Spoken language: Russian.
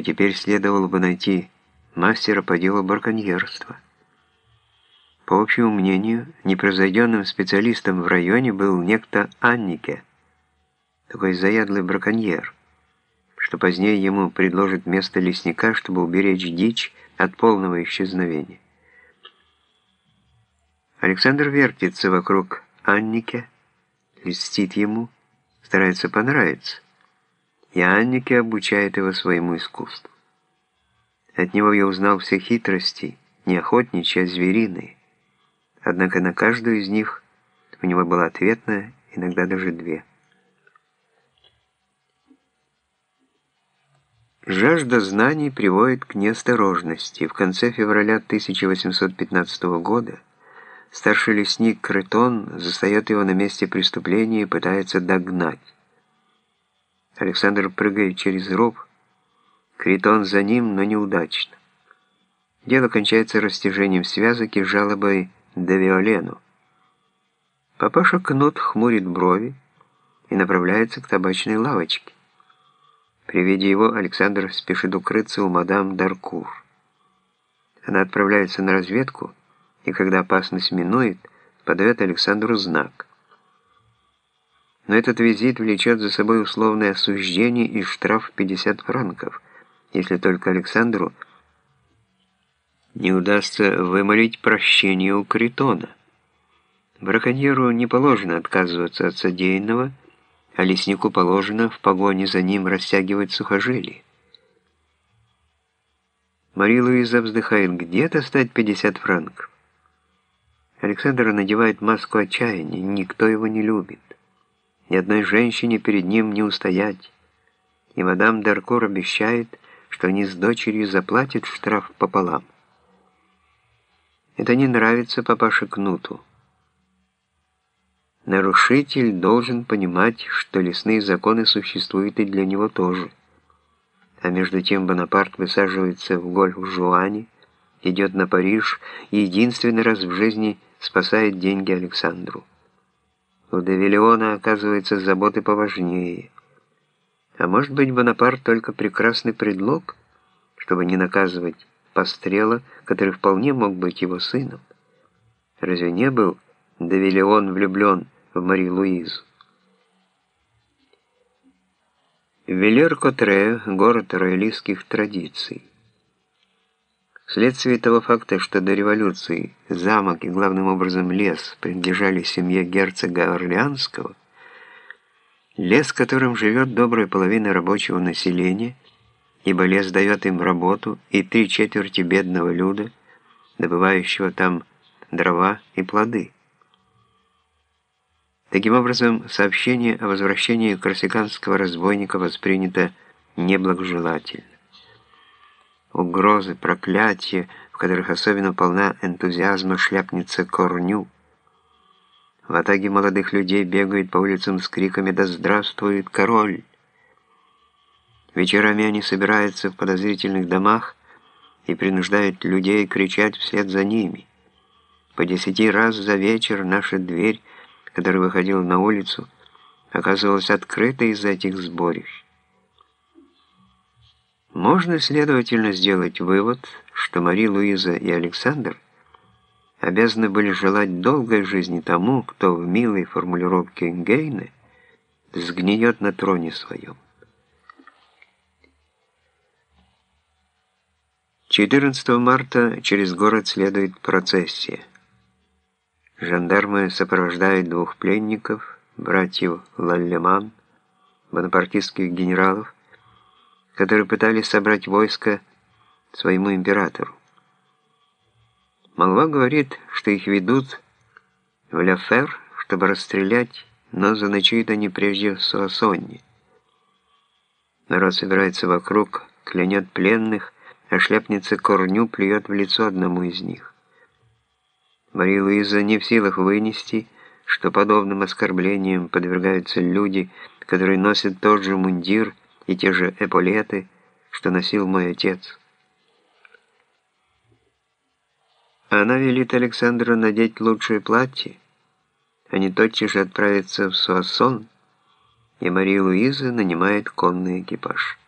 то теперь следовало бы найти мастера по делу браконьерства. По общему мнению, непроизведенным специалистом в районе был некто Аннике, такой заядлый браконьер, что позднее ему предложат место лесника, чтобы уберечь дичь от полного исчезновения. Александр вертится вокруг Аннике, льстит ему, старается понравиться, и Аннике обучает его своему искусству. От него я узнал все хитрости, не охотничьи, а звериные. Однако на каждую из них у него была ответная, иногда даже две. Жажда знаний приводит к неосторожности. В конце февраля 1815 года старший лесник Крытон застает его на месте преступления и пытается догнать. Александр прыгает через ров, Критон за ним, но неудачно. Дело кончается растяжением связок и жалобой де Виолену. Папаша Кнут хмурит брови и направляется к табачной лавочке. При виде его Александр спешит укрыться у мадам Даркур. Она отправляется на разведку, и когда опасность минует, подает Александру знак. Но этот визит влечет за собой условное осуждение и штраф 50 франков, если только Александру – не удастся вымолить прощение у Критона. Браконьеру не положено отказываться от содеянного, а леснику положено в погоне за ним растягивать сухожилие. Мария Луиза вздыхает, где достать 50 франков? Александр надевает маску отчаяния, никто его не любит. Ни одной женщине перед ним не устоять. И мадам Даркур обещает, что они с дочерью заплатят штраф пополам. Это не нравится папаше Кнуту. Нарушитель должен понимать, что лесные законы существуют и для него тоже. А между тем Бонапарт высаживается в гольф-жуане, идет на Париж и единственный раз в жизни спасает деньги Александру. У Девиллиона оказывается заботы поважнее. А может быть, Бонапарт только прекрасный предлог, чтобы не наказывать Пострела, который вполне мог быть его сыном. Разве не был Давилеон влюблен в Мари Луизу? Велер-Котре – город роялистских традиций. Вследствие того факта, что до революции замок и главным образом лес принадлежали семье герцога Орлеанского, лес, которым живет добрая половина рабочего населения – ибо лес дает им работу и три четверти бедного люда, добывающего там дрова и плоды. Таким образом, сообщение о возвращении корсиканского разбойника воспринято неблагожелательно. Угрозы, проклятия, в которых особенно полна энтузиазма шляпница Корню. В атаге молодых людей бегают по улицам с криками «Да здравствует король!» Вечерами они собираются в подозрительных домах и принуждают людей кричать вслед за ними. По десяти раз за вечер наша дверь, которая выходила на улицу, оказывалась открытой из-за этих сборищ. Можно, следовательно, сделать вывод, что Мари Луиза и Александр обязаны были желать долгой жизни тому, кто в милой формулировке Гейне сгниет на троне своем. 14 марта через город следует процессия. Жандармы сопровождают двух пленников, братьев Лаллеман, бонапартистских генералов, которые пытались собрать войско своему императору. Молва говорит, что их ведут в Ляфер, чтобы расстрелять, но заночуют они прежде в Суассонне. Народ собирается вокруг, клянет пленных, а шляпница Корню плюет в лицо одному из них. Мария Луиза не в силах вынести, что подобным оскорблениям подвергаются люди, которые носят тот же мундир и те же эполеты, что носил мой отец. Она велит Александру надеть лучшее платье, а не тотчас же отправиться в Суассон, и Мария Луиза нанимает конный экипаж.